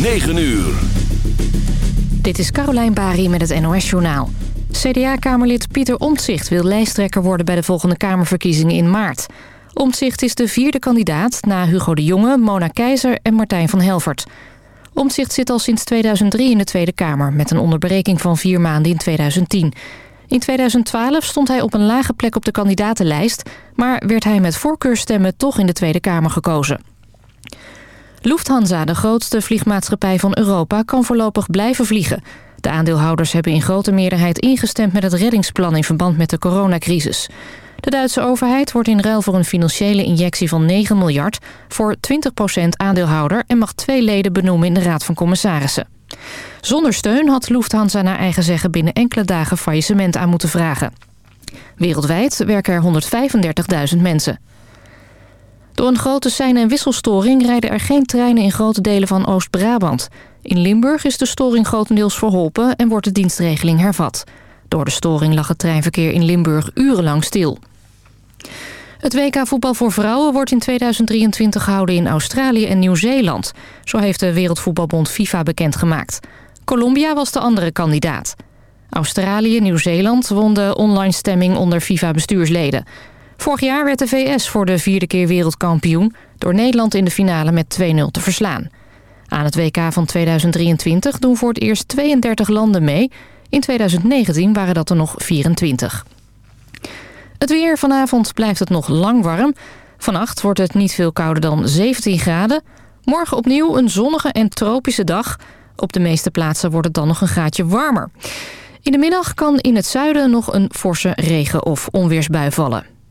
9 uur. Dit is Carolijn Bari met het NOS Journaal. CDA-kamerlid Pieter Omtzigt wil lijsttrekker worden... bij de volgende Kamerverkiezingen in maart. Omtzigt is de vierde kandidaat... na Hugo de Jonge, Mona Keizer en Martijn van Helvert. Omtzigt zit al sinds 2003 in de Tweede Kamer... met een onderbreking van vier maanden in 2010. In 2012 stond hij op een lage plek op de kandidatenlijst... maar werd hij met voorkeurstemmen toch in de Tweede Kamer gekozen. Lufthansa, de grootste vliegmaatschappij van Europa, kan voorlopig blijven vliegen. De aandeelhouders hebben in grote meerderheid ingestemd met het reddingsplan in verband met de coronacrisis. De Duitse overheid wordt in ruil voor een financiële injectie van 9 miljard... voor 20% aandeelhouder en mag twee leden benoemen in de Raad van Commissarissen. Zonder steun had Lufthansa naar eigen zeggen binnen enkele dagen faillissement aan moeten vragen. Wereldwijd werken er 135.000 mensen. Door een grote sein- en wisselstoring rijden er geen treinen in grote delen van Oost-Brabant. In Limburg is de storing grotendeels verholpen en wordt de dienstregeling hervat. Door de storing lag het treinverkeer in Limburg urenlang stil. Het WK voetbal voor vrouwen wordt in 2023 gehouden in Australië en Nieuw-Zeeland. Zo heeft de Wereldvoetbalbond FIFA bekendgemaakt. Colombia was de andere kandidaat. Australië en Nieuw-Zeeland won de online stemming onder FIFA-bestuursleden. Vorig jaar werd de VS voor de vierde keer wereldkampioen... door Nederland in de finale met 2-0 te verslaan. Aan het WK van 2023 doen voor het eerst 32 landen mee. In 2019 waren dat er nog 24. Het weer vanavond blijft het nog lang warm. Vannacht wordt het niet veel kouder dan 17 graden. Morgen opnieuw een zonnige en tropische dag. Op de meeste plaatsen wordt het dan nog een graadje warmer. In de middag kan in het zuiden nog een forse regen- of onweersbui vallen.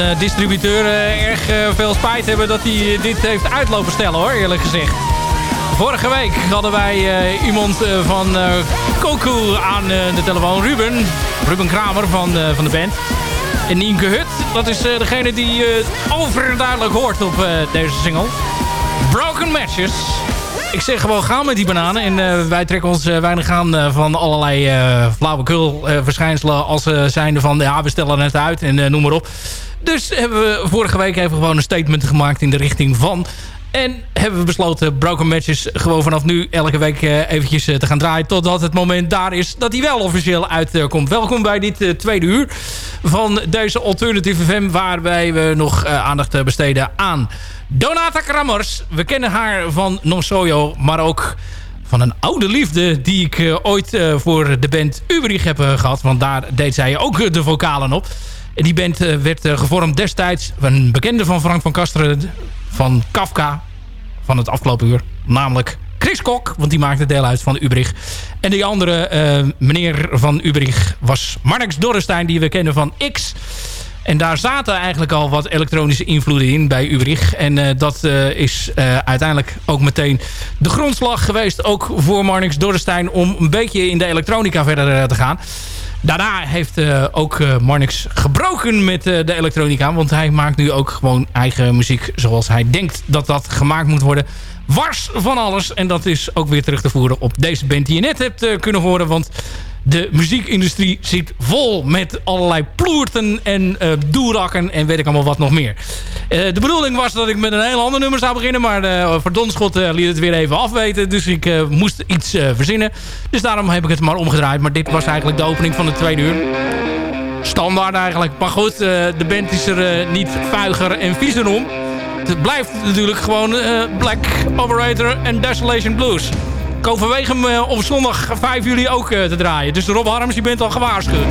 Een distributeur erg veel spijt hebben dat hij dit heeft uitlopen stellen hoor, eerlijk gezegd. Vorige week hadden wij iemand van Koku aan de telefoon, Ruben. Ruben Kramer van, van de band. En Nienke Hut, dat is degene die overduidelijk hoort op deze single. Broken Matches. Ik zeg gewoon gaan met die bananen. En wij trekken ons weinig aan van allerlei flauwekul verschijnselen. Als ze zijn van ja, we stellen het uit en noem maar op. Dus hebben we vorige week even gewoon een statement gemaakt in de richting van... En hebben we besloten Broken Matches gewoon vanaf nu elke week eventjes te gaan draaien. Totdat het moment daar is dat hij wel officieel uitkomt. Welkom bij dit tweede uur van deze Alternative FM. Waarbij we nog aandacht besteden aan Donata Krammers. We kennen haar van Non Soyo, maar ook van een oude liefde... die ik ooit voor de band Uberich heb gehad. Want daar deed zij ook de vocalen op. En die band werd gevormd destijds... een bekende van Frank van Kasteren van Kafka van het afgelopen uur. Namelijk Chris Kok, want die maakte deel uit van Ubrich. En die andere meneer van Ubrich was Marnix Dorrestein... die we kennen van X... En daar zaten eigenlijk al wat elektronische invloeden in bij Ubrich. En dat is uiteindelijk ook meteen de grondslag geweest... ook voor Marnix Dorrestein om een beetje in de elektronica verder te gaan. Daarna heeft ook Marnix gebroken met de elektronica. Want hij maakt nu ook gewoon eigen muziek zoals hij denkt dat dat gemaakt moet worden. Wars van alles. En dat is ook weer terug te voeren op deze band die je net hebt kunnen horen. Want de muziekindustrie zit vol met allerlei ploerten en uh, doerakken en weet ik allemaal wat nog meer. Uh, de bedoeling was dat ik met een heel ander nummer zou beginnen, maar uh, Verdonschot liet het weer even afweten. Dus ik moest iets verzinnen. Dus daarom heb ik het maar omgedraaid. Maar dit was eigenlijk de opening van de tweede uur. Standaard eigenlijk. Maar goed, de band is er niet vuiger en viezer om. Het blijft natuurlijk gewoon Black Operator en Desolation Blues. Ik overweeg hem eh, op zondag 5 juli ook eh, te draaien. Dus Rob Harms, je bent al gewaarschuwd.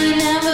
I never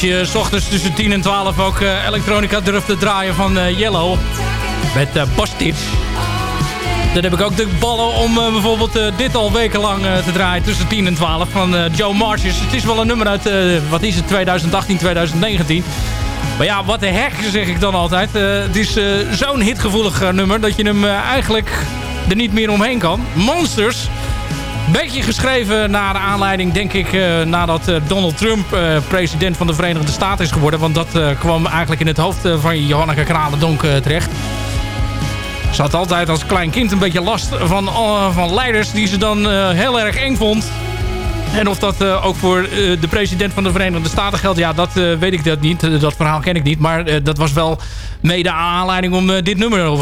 Als je s ochtends tussen 10 en 12 ook uh, elektronica durft te draaien van uh, Yellow. Met uh, Bastits. Dan heb ik ook de ballen om bijvoorbeeld dit al wekenlang te draaien. Tussen 10 en 12 van Joe Marches. Het is wel een nummer uit, wat is het, 2018, 2019. Maar ja, wat de hek zeg ik dan altijd. het is zo'n hitgevoelig nummer dat je hem eigenlijk er niet meer omheen kan. Monsters beetje geschreven naar aanleiding, denk ik, uh, nadat uh, Donald Trump uh, president van de Verenigde Staten is geworden. Want dat kwam eigenlijk in het hoofd van Johanneke Kralendonk terecht. Ze had altijd als klein kind een beetje last van, van leiders die ze dan heel erg eng vond. En of dat ook voor de president van de Verenigde Staten geldt, ja, dat weet ik dat niet. dat verhaal ken ik niet. Maar dat was wel mede aanleiding om dit nummer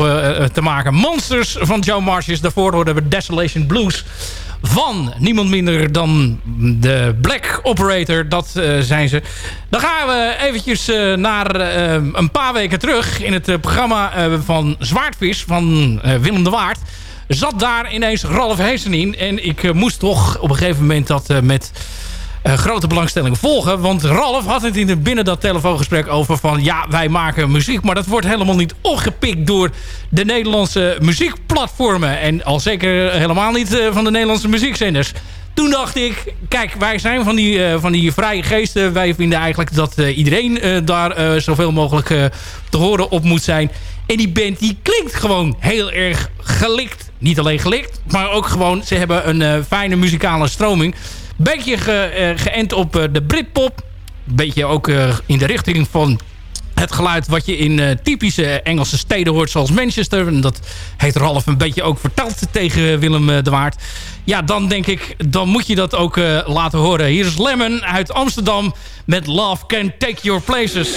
te maken. Monsters van Joe Marches. Daarvoor hoorden we Desolation Blues van niemand minder dan de Black Operator. Dat uh, zijn ze. Dan gaan we eventjes uh, naar uh, een paar weken terug in het programma van Zwaardvis van Willem de Waard. Zat daar ineens Ralf Heesen in. En ik moest toch op een gegeven moment dat met grote belangstelling volgen. Want Ralf had het in binnen dat telefoongesprek over van... ja, wij maken muziek, maar dat wordt helemaal niet opgepikt... door de Nederlandse muziekplatformen. En al zeker helemaal niet uh, van de Nederlandse muziekzenders. Toen dacht ik, kijk, wij zijn van die, uh, van die vrije geesten. Wij vinden eigenlijk dat iedereen daar zoveel mogelijk te horen op moet zijn. En die band die klinkt gewoon heel erg gelikt. Niet alleen gelikt, maar ook gewoon... ze hebben een fijne muzikale stroming... Beetje ge, uh, geënt op uh, de Britpop. Beetje ook uh, in de richting van het geluid wat je in typische Engelse steden hoort zoals Manchester. En dat heeft Ralf een beetje ook verteld tegen Willem de Waard. Ja, dan denk ik, dan moet je dat ook laten horen. Hier is Lemon uit Amsterdam met Love Can Take Your Places.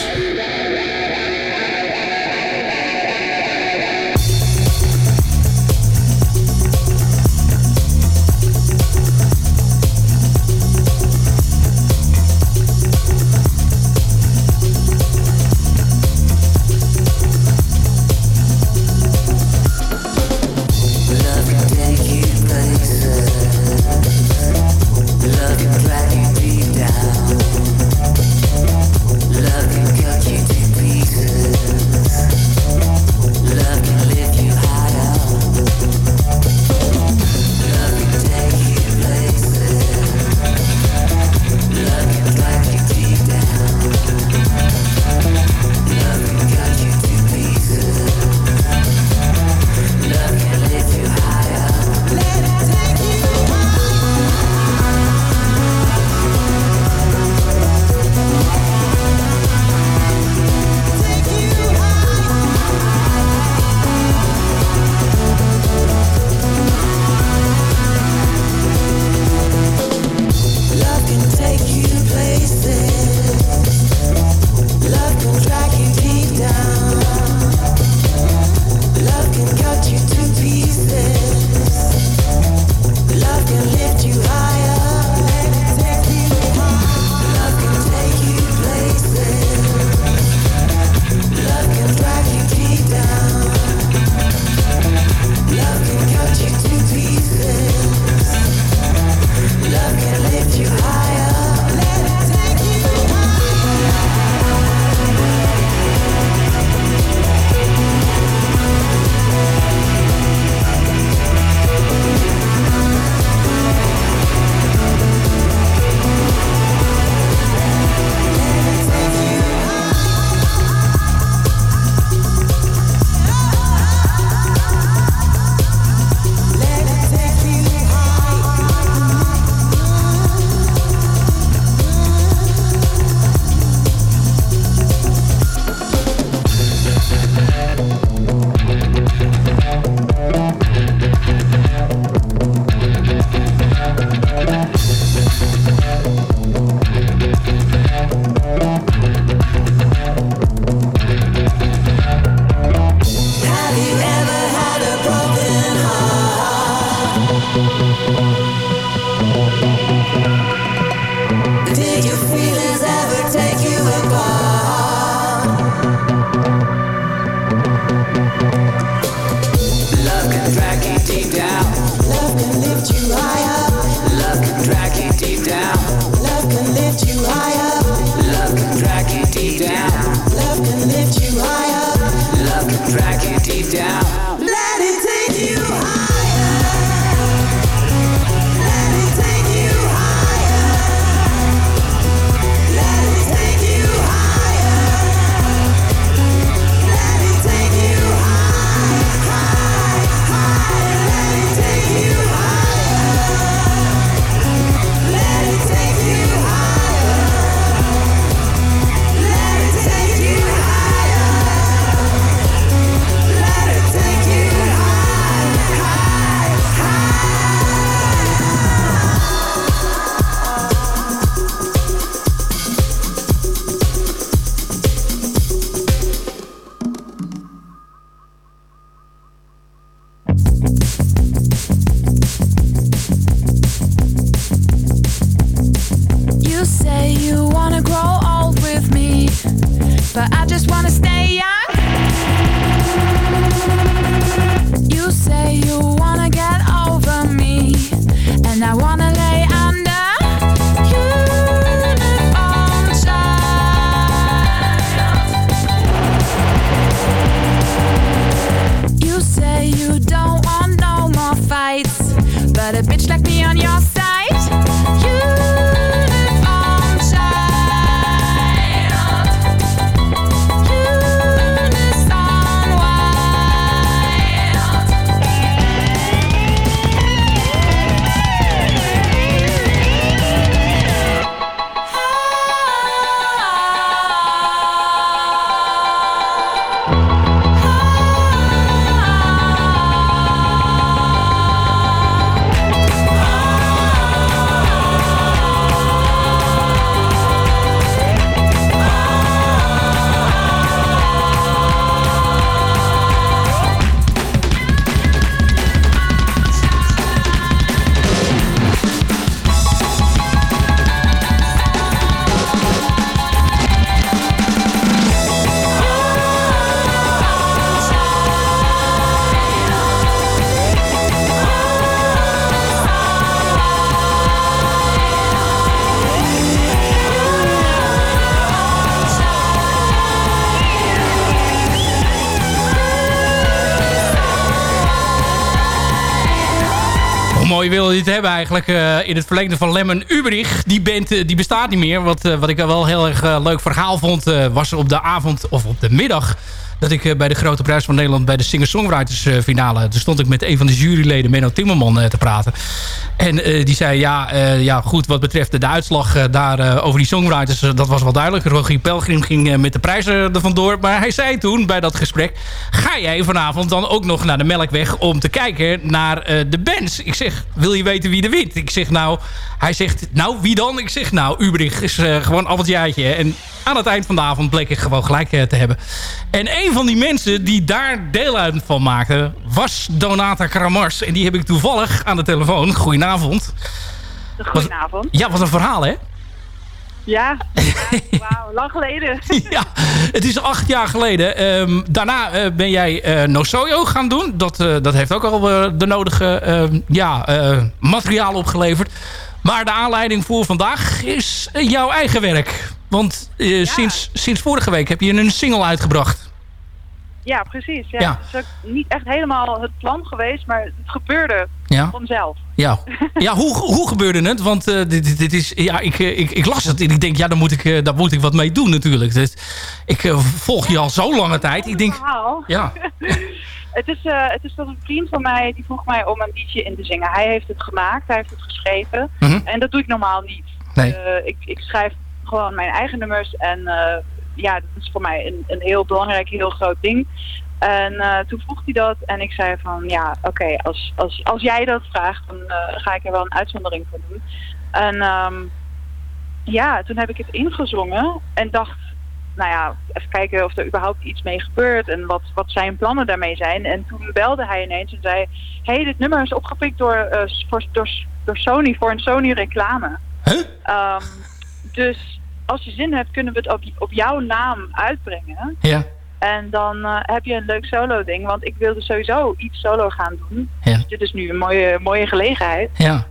Mooi wilde dit hebben eigenlijk. Uh, in het verlengde van Lemon Ubrich. Die band uh, die bestaat niet meer. Wat, uh, wat ik wel heel erg leuk verhaal vond... was op de avond of op de middag dat ik bij de Grote Prijs van Nederland... bij de Singer-Songwriters finale... Daar stond ik met een van de juryleden, Menno Timmerman, te praten. En die zei, ja, ja, goed, wat betreft de uitslag daar over die songwriters... dat was wel duidelijk. Rogier Pelgrim ging met de prijzen er vandoor. Maar hij zei toen bij dat gesprek... ga jij vanavond dan ook nog naar de Melkweg... om te kijken naar de bands? Ik zeg, wil je weten wie er wint? Ik zeg nou, hij zegt, nou wie dan? Ik zeg nou, Ubrich is gewoon Appeltjaatje. En aan het eind van de avond bleek ik gewoon gelijk te hebben. En een van die mensen die daar deel uit van maakten, was Donata Kramars. En die heb ik toevallig aan de telefoon. Goedenavond. Goedenavond. Ja, wat een verhaal hè? Ja, wauw, lang geleden. ja, het is acht jaar geleden. Um, daarna uh, ben jij uh, Nosoyo gaan doen. Dat, uh, dat heeft ook al de nodige ehm, ja, materiaal opgeleverd. Maar de aanleiding voor vandaag is jouw eigen werk. Want ja. sinds, sinds vorige week heb je een single uitgebracht. Ja, precies. Ja. ja. Het is ook niet echt helemaal het plan geweest, maar het gebeurde ja. vanzelf. Ja, ja hoe, hoe gebeurde het? Want uh, dit, dit is, ja, ik, ik, ik las het en ik denk, ja, daar moet ik, uh, daar moet ik wat mee doen natuurlijk. Dus ik uh, volg je al zo lange tijd. Ik denk, ja. het, is, het is dat een vriend van mij, die vroeg mij om een liedje in te zingen. Hij heeft het gemaakt, hij heeft het geschreven. Mm -hmm. En dat doe ik normaal niet. Nee. ik, ik schrijf gewoon mijn eigen nummers en ja, dat is voor mij een, een heel belangrijk, heel groot ding. En uh, toen vroeg hij dat en ik zei van ja, oké, okay, als, als, als jij dat vraagt, dan uh, ga ik er wel een uitzondering voor doen. En um, ja, toen heb ik het ingezongen en dacht, nou ja, even kijken of er überhaupt iets mee gebeurt en wat, wat zijn plannen daarmee zijn. En toen belde hij ineens en zei, hé, hey, dit nummer is opgepikt door, uh, voor, door, door Sony, voor een Sony reclame. Huh? Um, dus als je zin hebt, kunnen we het op, op jouw naam uitbrengen. Ja. En dan uh, heb je een leuk solo ding. Want ik wilde sowieso iets solo gaan doen. Ja. Dus dit is nu een mooie, mooie gelegenheid. Ja.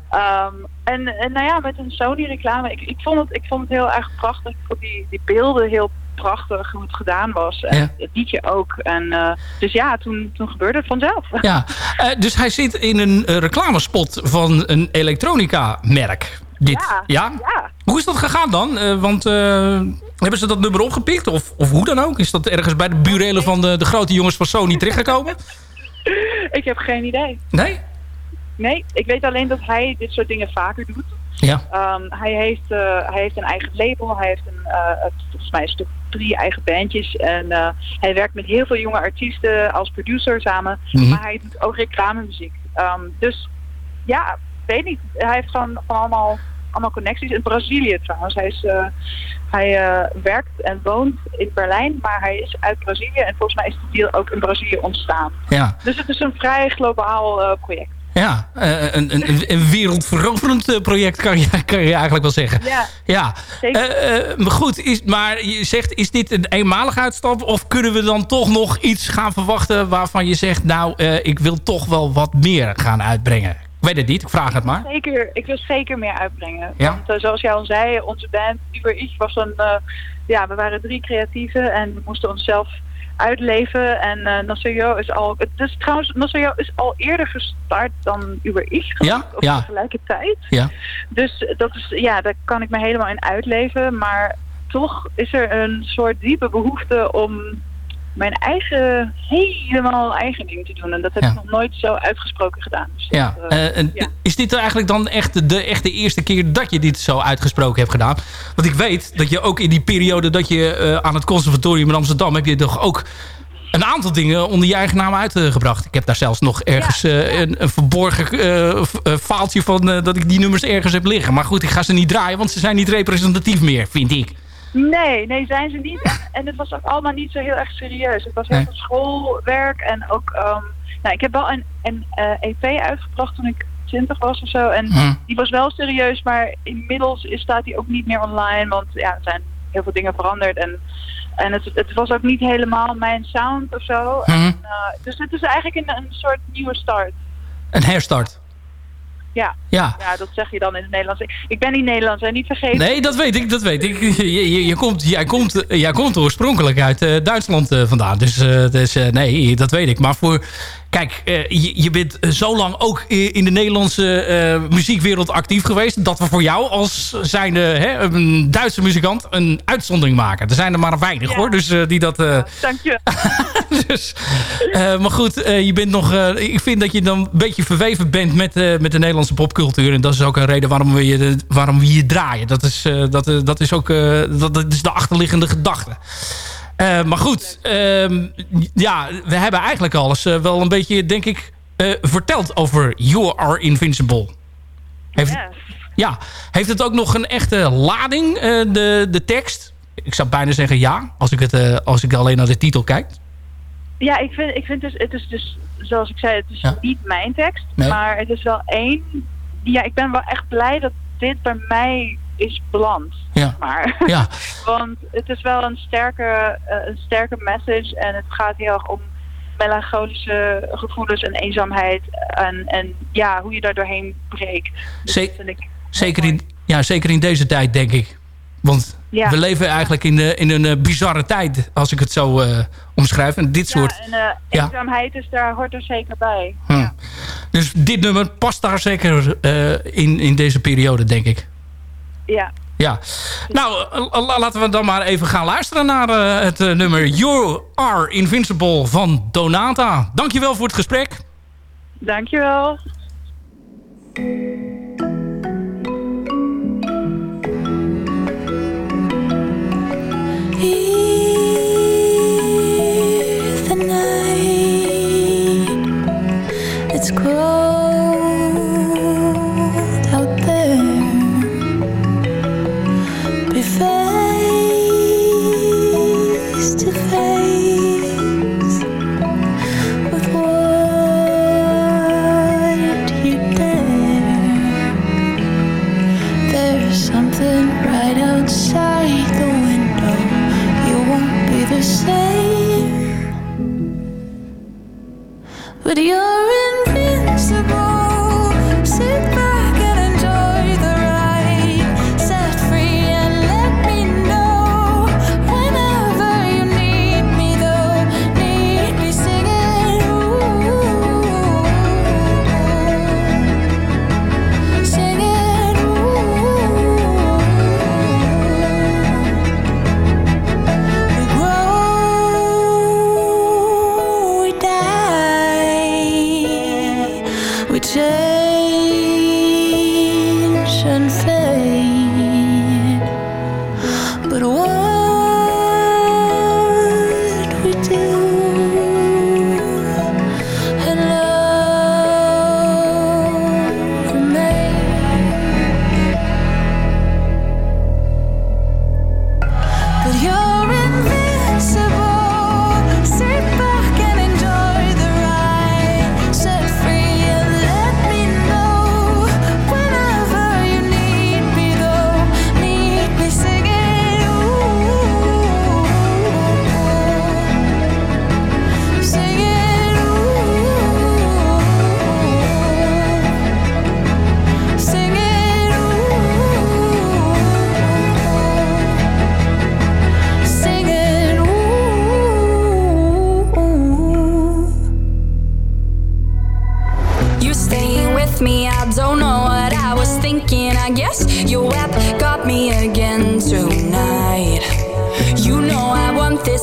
Um, en, en nou ja, met een Sony reclame. Ik, ik, vond het, ik vond het heel erg prachtig. Ik vond die, die beelden heel prachtig hoe het gedaan was. En het liedje ook. En, eh, dus ja, toen, toen gebeurde het vanzelf. Ja, uh, dus hij zit in een reclamespot van een elektronica-merk. Dit. Ja, ja, ja? Hoe is dat gegaan dan? want hebben ze dat nummer opgepikt? Of, of hoe dan ook? Is dat ergens bij de burelen van de, de grote jongens van Sony terechtgekomen? ik heb geen idee. Nee? Nee, ik weet alleen dat hij dit soort dingen vaker doet. Ja. Um, hij, heeft, uh, hij heeft een eigen label. Hij heeft een, uh, volgens mij een stuk drie eigen bandjes. En uh, hij werkt met heel veel jonge artiesten als producer samen. Mhm. Maar hij doet ook reclamemuziek. Um, dus ja, weet niet. Hij heeft gewoon van allemaal, allemaal connecties. In Brazilië trouwens. Hij, is, hij werkt en woont in Berlijn. Maar hij is uit Brazilië. En volgens mij is de deal ook in Brazilië ontstaan. Ja. Dus het is een vrij globaal project. Ja, een, een, een wereldveroverend project kan je, kan je eigenlijk wel zeggen. Ja, ja. Uh, uh, goed, is, maar je zegt, is dit een eenmalige uitstap? Of kunnen we dan toch nog iets gaan verwachten waarvan je zegt... nou, uh, ik wil toch wel wat meer gaan uitbrengen? Ik weet het niet, ik vraag het maar. Zeker, ik wil zeker meer uitbrengen. Ja? Want zoals jij al zei, onze band Uber Ich was een... ja, we waren drie creatieven en we moesten onszelf uitleven. En uh, is al... Dus trouwens, Nasoyo is al eerder gestart dan Uber Ich. Ja? Op ja. tegelijkertijd. Ja. Dus dat is, ja, daar kan ik me helemaal in uitleven. Maar toch is er een soort diepe behoefte om mijn eigen, helemaal eigen ding te doen. En dat heb ik nog nooit zo uitgesproken gedaan. Dus Ja. dat, eh, eh, ja. Is dit eigenlijk dan echt de, echt de eerste keer dat je dit zo uitgesproken hebt gedaan? Want ik weet dat je ook in die periode dat je eh, aan het conservatorium in Amsterdam... heb je toch ook een aantal dingen onder je eigen naam uitgebracht. Ik heb daar zelfs nog ergens een, een verborgen faaltje van... dat ik die nummers ergens heb liggen. Maar goed, ik ga ze niet draaien, want ze zijn niet representatief meer, vind ik. Nee, nee, zijn ze niet. En, en het was ook allemaal niet zo heel erg serieus. Het was heel Nee. veel schoolwerk en ook... ehm, nou, ik heb wel een, een eh, EP uitgebracht toen ik 20 was of zo. En Hm. die was wel serieus, maar inmiddels is, staat die ook niet meer online. Want ja, er zijn heel veel dingen veranderd. En, en het, het was ook niet helemaal mijn sound of zo. Hm. En, eh, dus het is eigenlijk een, een soort nieuwe start. Een herstart. Ja, Ja. ja, dat zeg je dan in het Nederlands. Ik, ben niet Nederlands en niet vergeten. Nee, dat weet ik, dat weet ik. Je, je, je komt, jij, komt, jij komt oorspronkelijk uit eh, Duitsland eh, vandaan. Dus, eh, dus eh, nee, dat weet ik. Maar voor... Kijk, eh, je, je bent zo lang ook in de Nederlandse eh, muziekwereld actief geweest... dat we voor jou als zijnde hè, een Duitse muzikant een uitzondering maken. Er zijn er maar weinig Ja. hoor, dus eh, die dat... Dank je. dus, maar goed, je bent nog, ik vind dat je dan een beetje verweven bent met, met de Nederlandse popcultuur. En dat is ook een reden waarom we je, waarom we je draaien. Dat is, dat, dat is ook dat is de achterliggende gedachte. Eh, maar goed, ehm, ja, we hebben eigenlijk alles eh, wel een beetje, denk ik, eh, verteld over You Are Invincible. Heeft, Yes. ja, heeft het ook nog een echte lading, de, de tekst? Ik zou bijna zeggen ja, als ik, het, als ik alleen naar de titel kijk. Ja, ik vind, ik vind dus, het is dus, zoals ik zei, het is Ja. niet mijn tekst, Nee. maar het is wel één. Ja, ik ben wel echt blij dat dit bij mij is beland. Ja. Maar. Ja, Want het is wel een sterke, eh, een sterke message en het gaat heel erg om melancholische gevoelens en eenzaamheid en, en ja, hoe je daar doorheen breekt. Dus zeker in, ja, zeker in deze tijd, denk ik. Want Ja. we leven eigenlijk in, de, in een eh, bizarre tijd, als ik het zo eh, omschrijf. En dit soort... Ja, en Ja. eenzaamheid is daar, hoort er zeker bij. Hm. Dus dit nummer past daar zeker in, in deze periode, denk ik. Ja. Ja. Nou, eh, la- laten we dan maar even gaan luisteren naar eh, het eh, nummer You Are Invincible van Donata. Dankjewel voor het gesprek. Dankjewel. Hear the night. It's cold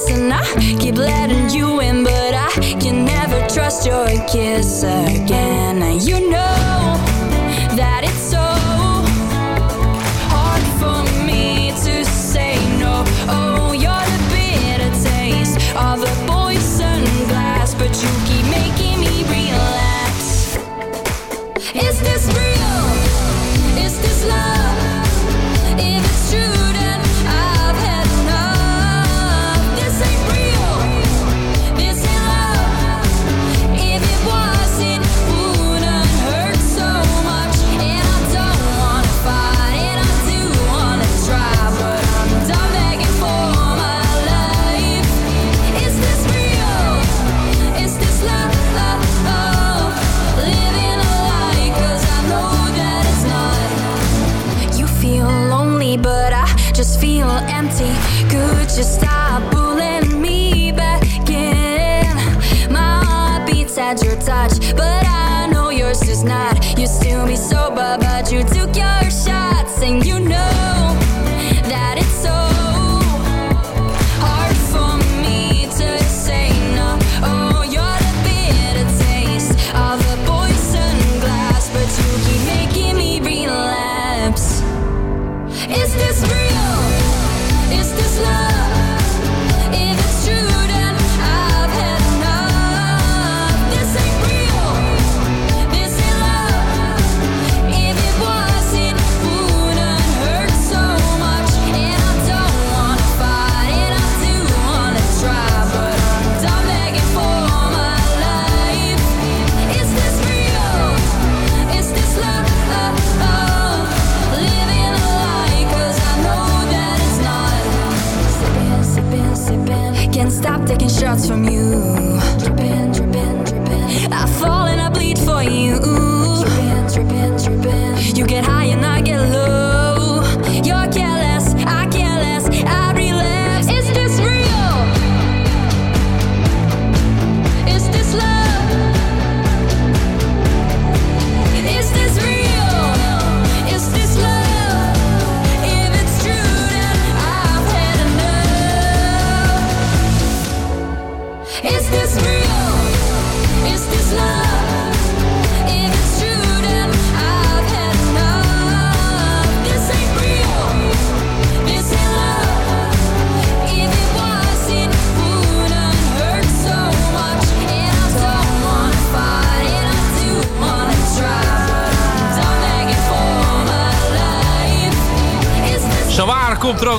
and I keep letting you in But I can never trust your kiss again. You know see, could you stop?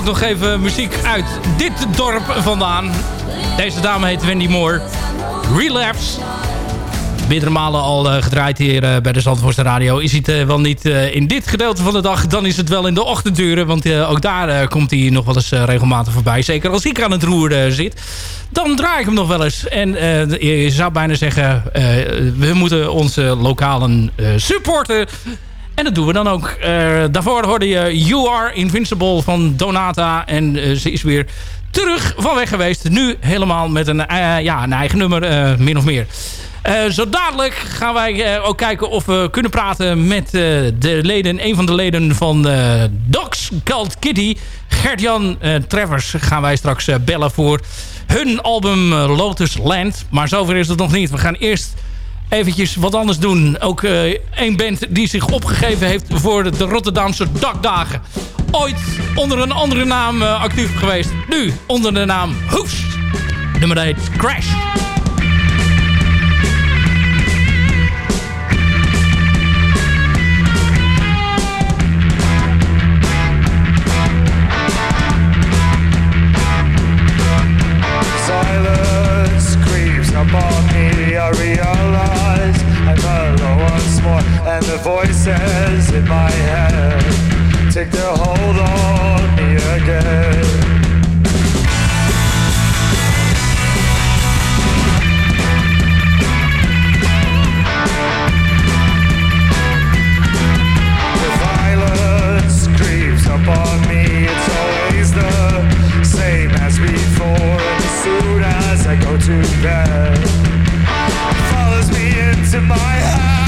nog even muziek uit dit dorp vandaan. Deze dame heet Wendy Moore. Relapse. Meerdere malen al eh, gedraaid hier eh, bij de Zandvoortse Radio. Is het eh, wel niet in dit gedeelte van de dag, dan is het wel in de ochtenduren. Want ook daar komt hij nog wel eens regelmatig voorbij. Zeker als ik aan het roer zit. Dan draai ik hem nog wel eens. En je zou bijna zeggen, we moeten onze lokalen supporten en dat doen we dan ook. Uh, daarvoor hoorde je You Are Invincible van Donata. En eh, ze is weer terug van weg geweest. Nu helemaal met een, eh, ja, een eigen nummer, min of meer. zo dadelijk gaan wij ook kijken of we kunnen praten met de leden, een van de leden van Docs Cult Kitty. Gert-Jan Travers gaan wij straks bellen voor hun album Lotus Land. Maar zover is het nog niet. We gaan eerst eventjes wat anders doen. Ook eh, één band die zich opgegeven heeft voor de Rotterdamse dakdagen. Ooit onder een andere naam eh, actief geweest. Nu onder de naam Hoefs. Nummer 1 Crash. voices in my head take their hold on me again. The violence creeps upon me, it's always the same as before. As soon as I go to bed, follows me into my house.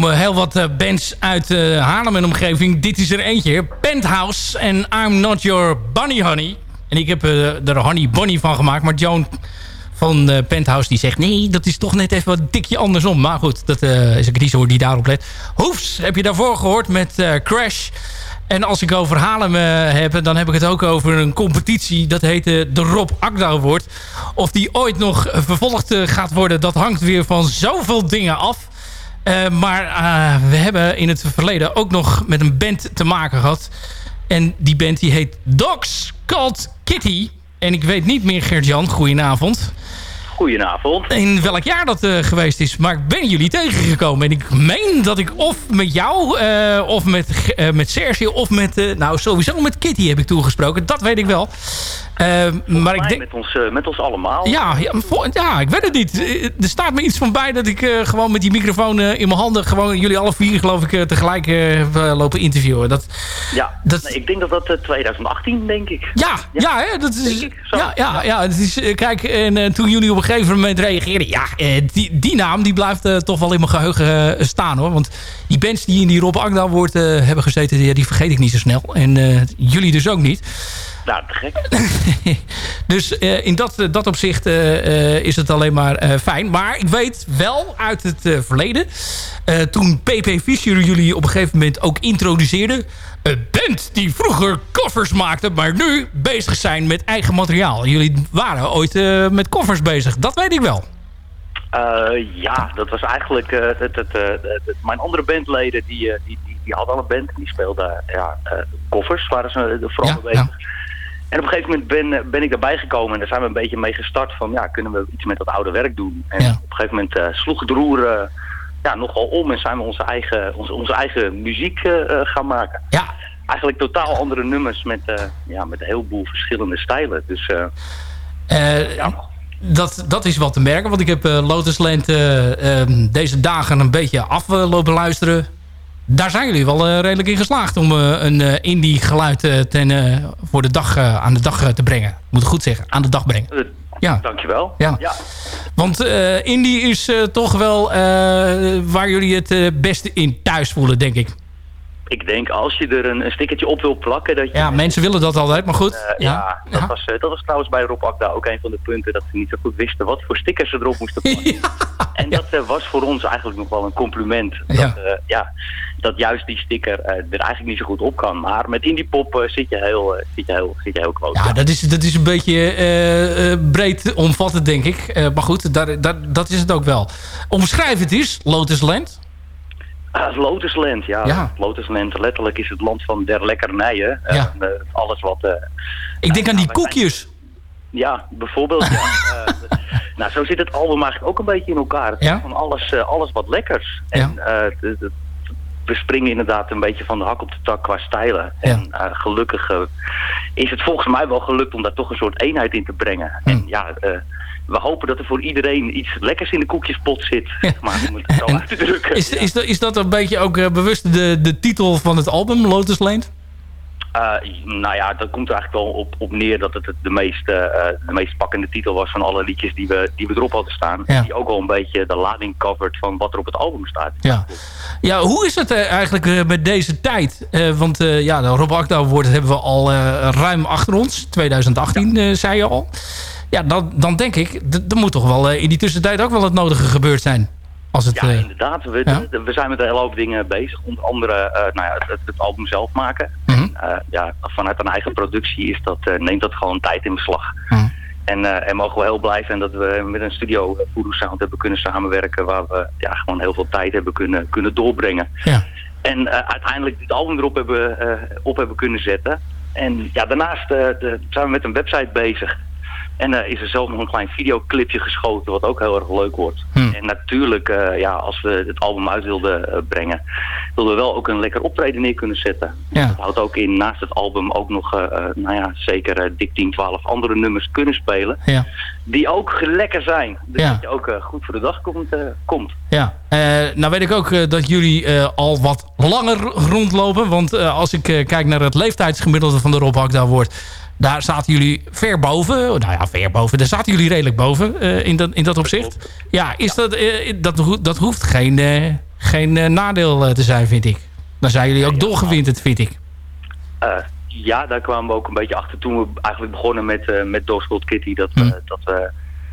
Komen heel wat eh, bands uit eh, Haarlem en omgeving. Dit is er eentje. Penthouse en I'm Not Your Bunny Honey. En ik heb eh, er Honey Bunny van gemaakt. Maar Joan van Penthouse die zegt... nee, dat is toch net even wat dikje andersom. Maar goed, dat is een kiezer die daarop let. Hoefs heb je daarvoor gehoord met Crash. En als ik over Haarlem heb... dan heb ik het ook over een competitie. Dat heet eh, de Rob Akda. Of die ooit nog vervolgd gaat worden... dat hangt weer van zoveel dingen af. Eh, maar eh, we hebben in het verleden ook nog met een band te maken gehad. En die band die heet Dogs Called Kitty. En ik weet niet meer, Gert-Jan, goedenavond. Goedenavond. In welk jaar dat eh, geweest is. Maar ik ben jullie tegengekomen. En ik meen dat ik of met jou, of met, met Serge, of met... nou, sowieso met Kitty heb ik toegesproken. Dat weet ik wel. Eh, maar ik denk... met, ons, eh, met ons allemaal. Ja, ja, ja, ik weet het niet. Eh, Er staat me iets van bij dat ik gewoon met die microfoon in mijn handen... gewoon jullie alle vier geloof ik tegelijk heb, lopen interviewen. Dat, Ja, Dat- Nee, ik denk dat dat eh, 2018 denk ik. ja, ja, hè, dat is... Ik. Ja, ja, ja, het is, kijk, en toen jullie op een gegeven moment reageerden... Ja, die, die naam die blijft toch wel in mijn geheugen eh, staan, hoor. Want die bands die in die Rob Agda wordt hebben gezeten... Die, die vergeet ik niet zo snel. En jullie dus ook niet. Nou, te gek. Dus eh, in dat, dat opzicht eh, eh, is het alleen maar fijn. Maar ik weet wel uit het verleden... toen PP Fischer jullie op een gegeven moment ook introduceerde... een band die vroeger covers maakte... maar nu bezig zijn met eigen materiaal. Jullie waren ooit met covers bezig. Dat weet ik wel. Ja, dat was eigenlijk... het, het, mijn andere bandleden, die, die, die, die hadden al een band. Die speelden ja, covers, waren ze vooral Ja, bezig. ja. En op een gegeven moment ben, eh, ben ik daarbij gekomen en daar zijn we een beetje mee gestart van, ja, kunnen we iets met dat oude werk doen? En Ja. op een gegeven moment eh, sloeg het roer eh, ja, nogal om en zijn we onze eigen, onze, onze eigen muziek gaan maken. Ja, Eigenlijk totaal andere nummers met, ja, met een heleboel verschillende stijlen. Dus ja, dat, dat is wat te merken. Want ik heb Lotusland eh, ehm, deze dagen een beetje aflopen luisteren. Daar zijn jullie wel eh, redelijk in geslaagd om eh, een eh, indie geluid ten, voor de dag, aan de dag te brengen. Moet ik goed zeggen, aan de dag brengen. Ja. dankjewel. Ja. Want eh, indie is toch wel waar jullie het beste in thuis voelen, denk ik. Ik denk als je er een, een stickertje op wil plakken, dat je... Ja, mensen willen dat altijd, maar goed. Ja. ja, dat, Was, dat was trouwens bij Rob Akda ook een van de punten dat ze niet zo goed wisten wat voor stickers ze erop moesten plakken. En dat was voor ons eigenlijk nog wel een compliment. Dat, Ja. Ja, dat juist die sticker eh, er eigenlijk niet zo goed op kan. Maar met indie pop eh, zit je heel, eh, zit je heel, zit je heel close. Ja, dat is, dat is een beetje breed omvattend, denk ik. Maar goed, daar, daar, dat is het ook wel. Omschrijf het eens, Lotusland. Ah, Lotusland, ja. Ja. Lotusland, letterlijk is het land van der lekkernijen. Ja. alles wat... Ik denk aan die zijn- koekjes. Ja, bijvoorbeeld. ja. Nou, zo zit het album eigenlijk ook een beetje in elkaar. Ja? van alles, alles wat lekkers. Ja. En de- we springen inderdaad een beetje van de hak op de tak qua stijlen. En eh, gelukkig eh, is het volgens mij wel gelukt om daar toch een soort eenheid in te brengen. En ja, eh, we hopen dat er voor iedereen iets lekkers in de koekjespot zit. Maar, om het zo uit te drukken. Is, Ja. is, dat- is dat een beetje ook bewust de, de titel van het album? Eh, nou ja, dat komt er eigenlijk wel op, op neer dat het de meest, eh, eh, de meest pakkende titel was van alle liedjes die we, die we erop hadden staan. Ja. Die ook wel een beetje de lading covert van wat er op het album staat. Ja. Ja, hoe is het eh, eigenlijk eh, met deze tijd? Eh, want eh, ja, de Rob Akda Award hebben we al eh, ruim achter ons. 2018, eh, zei je al. Ja, dan, dan denk ik, er moet toch wel eh, in die tussentijd ook wel het nodige gebeurd zijn. Als het, Ja, eh, inderdaad. We, ja? we zijn met een hele hoop dingen bezig. Onder andere eh, nou ja, het, het album zelf maken. Mhm. Eh, ja, vanuit een eigen productie is dat, eh, neemt dat gewoon tijd in beslag. Mhm. En, eh, en mogen we heel blij zijn dat we met een studio Voodoo Sound hebben kunnen samenwerken. Waar we ja, gewoon heel veel tijd hebben kunnen, kunnen doorbrengen. ja. En eh, uiteindelijk dit album erop hebben, eh, op hebben kunnen zetten. En ja, daarnaast eh, de- zijn we met een website bezig. En eh, is er zelf nog een klein videoclipje geschoten, wat ook heel erg leuk wordt. Hm. En natuurlijk, eh, ja, als we het album uit wilden eh, brengen, wilden we wel ook een lekker optreden neer kunnen zetten. Ja. Dat houdt ook in, naast het album, ook nog, eh, nou ja, zeker dik 10, 12 andere nummers kunnen spelen. Ja. Die ook lekker zijn. Dus Ja. dat je ook goed voor de dag komt. komt. Ja, nou weet ik ook dat jullie al wat langer rondlopen. Want als ik kijk naar het leeftijdsgemiddelde van de Rob Hakda wordt... daar zaten jullie ver boven. Nou ja, ver boven. Daar zaten jullie redelijk boven eh, in, dat, in dat opzicht. Ja, is Dat, eh, dat, dat hoeft geen, eh, geen nadeel te zijn, vind ik. Dan zijn jullie ook doorgewinterd, vind ik. Ja, daar kwamen we ook een beetje achter toen we eigenlijk begonnen met, met Kitty. Dat, we, dat we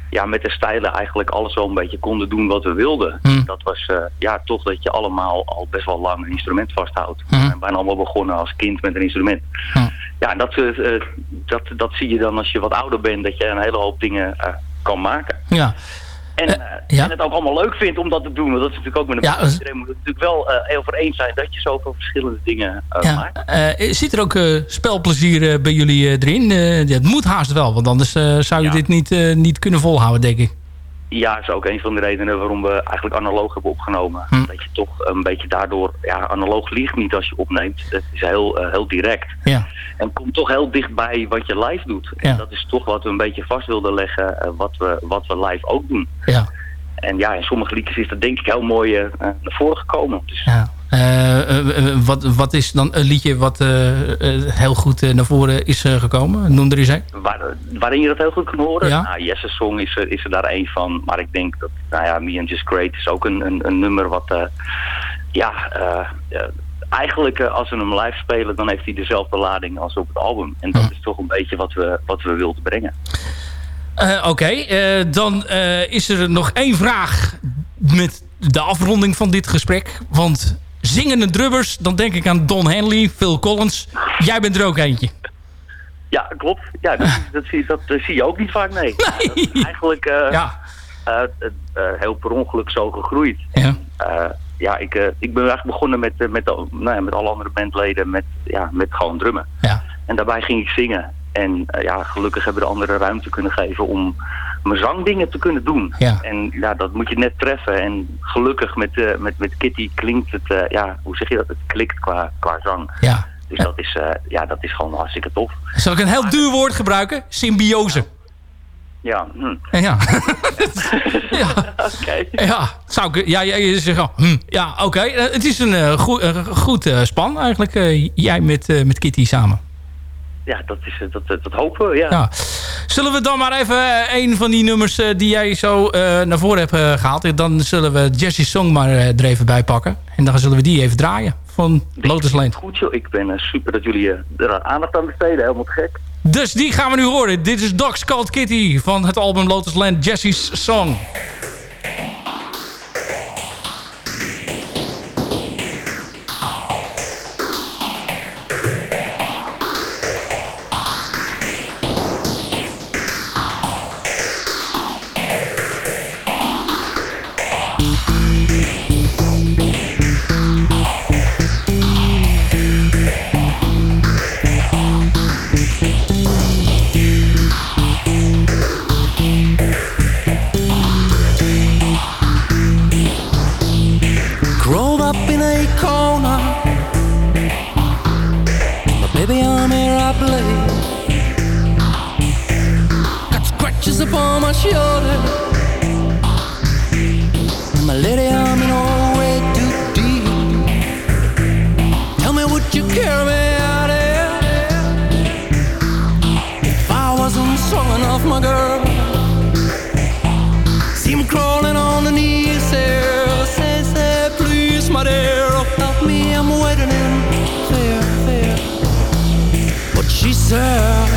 ja, met de stijlen eigenlijk alles wel een beetje konden doen wat we wilden. Hmm. Dat was ja, toch dat je allemaal al best wel lang een instrument vasthoudt. Hmm. We zijn bijna allemaal begonnen als kind met een instrument. Ja, en dat, eh, eh, dat, dat zie je dan als je wat ouder bent, dat je een hele hoop dingen eh, kan maken. Ja. En, ja. en het ook allemaal leuk vindt om dat te doen. Want dat is natuurlijk ook met een Ja, Iedereen moet het natuurlijk wel heel voor eens zijn dat je zoveel verschillende dingen Ja. maakt. Zit er ook spelplezier bij jullie erin? Het moet haast wel, want anders zou je dit niet, niet kunnen volhouden, denk ik. Ja, is ook een van de redenen waarom we eigenlijk analoog hebben opgenomen. Hm. Dat je toch een beetje daardoor, ja, analoog liegt niet als je opneemt. Het is heel, eh, heel direct. Ja. En komt toch heel dichtbij wat je live doet. Ja. En dat is toch wat we een beetje vast wilden leggen, eh, wat, we, wat we live ook doen. Ja. En ja, in sommige liedjes is dat denk ik heel mooi eh, naar voren gekomen. Dus ja. Eh, eh, eh, wat, wat is dan een liedje wat heel goed naar voren is gekomen? Noem er eens een. waar, waarin je dat heel goed kan horen. Ja. Nou, Jesse's Song is er, is er daar één van. Maar ik denk dat, nou ja, Me and Just Great is ook een, een, een nummer wat, ja, eigenlijk als we hem live spelen, dan heeft hij dezelfde lading als op het album. En dat is toch een beetje wat we, wat we wilden brengen. Oké, dan is er nog één vraag met de afronding van dit gesprek. Want zingende drummers, dan denk ik aan Don Henley, Phil Collins. Jij bent er ook eentje. Ja, klopt. Ja, dat, dat, zie, dat eh, zie je ook niet vaak, nee. Ja, dat is eigenlijk eh, Ja. eh, heel per ongeluk zo gegroeid. Ja. Ja, ik, ik ben eigenlijk begonnen met, met, nou ja, met alle andere bandleden met, ja, met gewoon drummen. Ja. En daarbij ging ik zingen. En ja, gelukkig hebben de anderen ruimte kunnen geven om mijn zangdingen te kunnen doen. Ja. En ja, dat moet je net treffen. En gelukkig met, eh, met, met Kitty klinkt het, eh, ja, hoe zeg je dat? Het klikt qua, qua zang. Ja. Dus dat is, eh, ja, dat is gewoon hartstikke tof. Zal ik een heel duur woord gebruiken? Symbiose. Ja, hm. Ja. ja. oké. Ja, zou ik, ja, jij zegt, hm, ja, oké. Het is een goe- goed eh, span eigenlijk. jij met, met Kitty samen. Ja, dat, is, eh, dat, dat, dat hopen we, ja. Ja. Zullen we dan maar even eh, een van die nummers eh, die jij zo eh, naar voren hebt eh, gehaald. Dan zullen we Jesse's Song maar eh, er even bij pakken. En dan zullen we die even draaien van Lotus Lane. Goed joh, ik ben eh, super dat jullie eh, er aandacht aan besteden. Helemaal gek. Dus die gaan we nu horen. Dit is Dogs Called Kitty van het album Lotus Land Jesse's Song. Upon my shoulder. And my lady arm in all way too deep. Tell me, would you carry me out here? If I wasn't strong enough, my girl. See me crawling on the knees there. Say, say, please, my dear, help me. I'm waiting in fear, fear. But she said,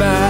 back.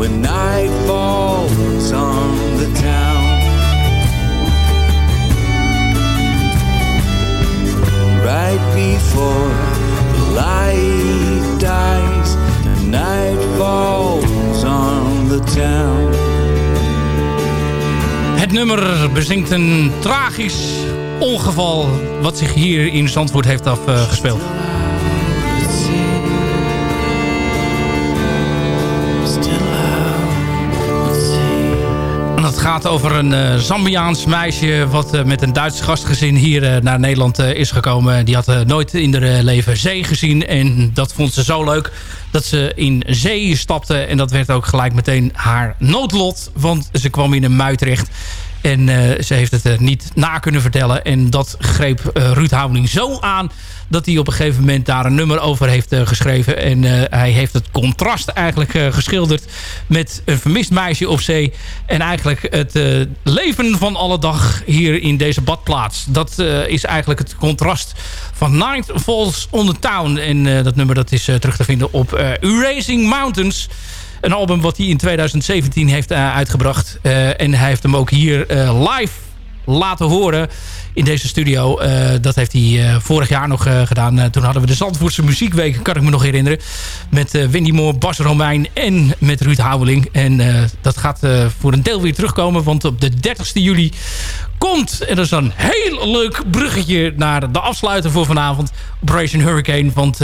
when night falls on the town. Right before the light dies, the night falls on the town. Het nummer bezingt een tragisch ongeval... wat zich hier in Zandvoort heeft afgespeeld. Gaat over een eh, Zambiaans meisje... wat eh, met een Duits gastgezin hier eh, naar Nederland is gekomen. Die had nooit in haar leven zee gezien. En dat vond ze zo leuk dat ze in zee stapte. En dat werd ook gelijk meteen haar noodlot. Want ze kwam in een mui terecht. En eh, ze heeft het eh, niet na kunnen vertellen. En dat greep eh, Ruud Houding zo aan... dat hij op een gegeven moment daar een nummer over heeft geschreven. En hij heeft het contrast eigenlijk geschilderd... met een vermist meisje op zee. En eigenlijk het leven van alle dag hier in deze badplaats. Dat is eigenlijk het contrast van Night Falls on the Town. En dat nummer dat is terug te vinden op Erasing Mountains... Een album wat hij in 2017 heeft uh, uitgebracht. Uh, en hij heeft hem ook hier uh, live laten horen in deze studio. Dat heeft hij vorig jaar nog gedaan. toen hadden we de Zandvoortse Muziekweek, kan ik me nog herinneren. Met Wendy Moore, Bas Romein en met Ruud Houweling. En dat gaat voor een deel weer terugkomen. Want op de 30 juli komt, en dat is een heel leuk bruggetje... naar de afsluiter voor vanavond, Operation Hurricane. Want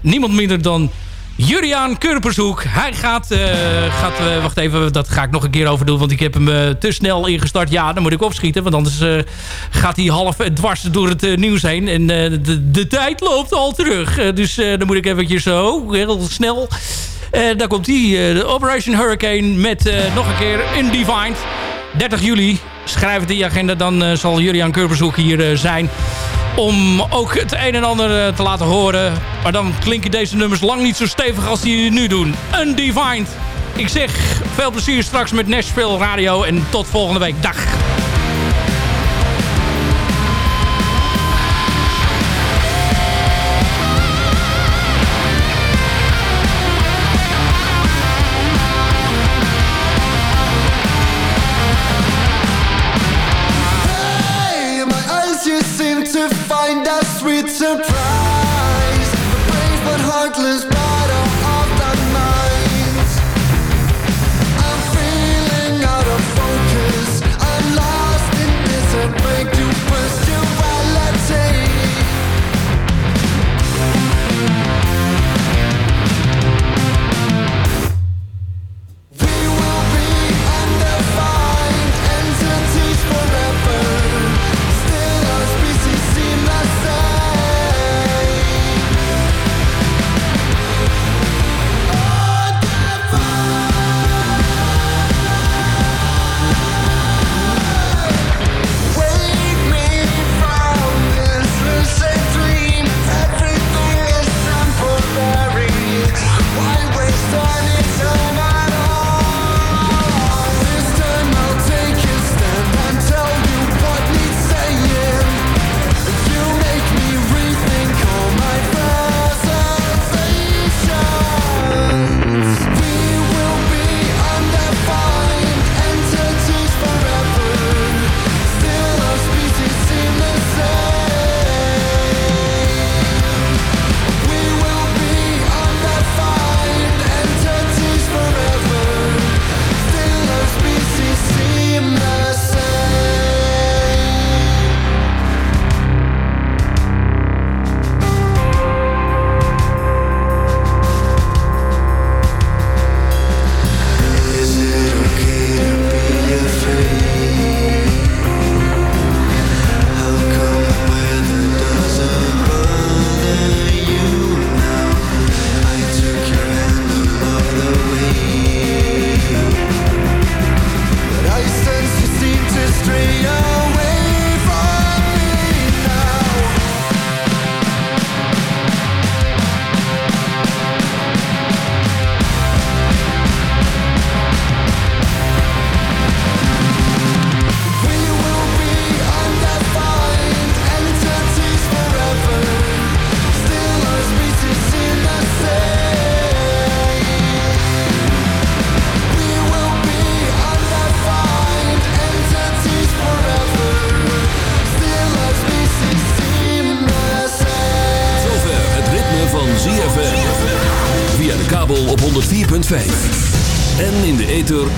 niemand minder dan... Juriaan Kurpershoek. Hij gaat... Uh, gaat uh, wacht even, dat ga ik nog een keer over doen. Want ik heb hem uh, te snel ingestart. Ja, dan moet ik opschieten. Want anders gaat hij half dwars door het nieuws heen. En de, de, tijd loopt al terug. dus dan moet ik eventjes zo, heel snel... daar komt hij, Operation Hurricane met nog een keer Undefined. 30 juli, schrijf je agenda, dan zal Juriaan Kurpershoek hier zijn om ook het een en ander eh, te laten horen. Maar dan klinken deze nummers lang niet zo stevig als die nu doen. Undefined. Ik zeg veel plezier straks met Nashville Radio en tot volgende week. Dag.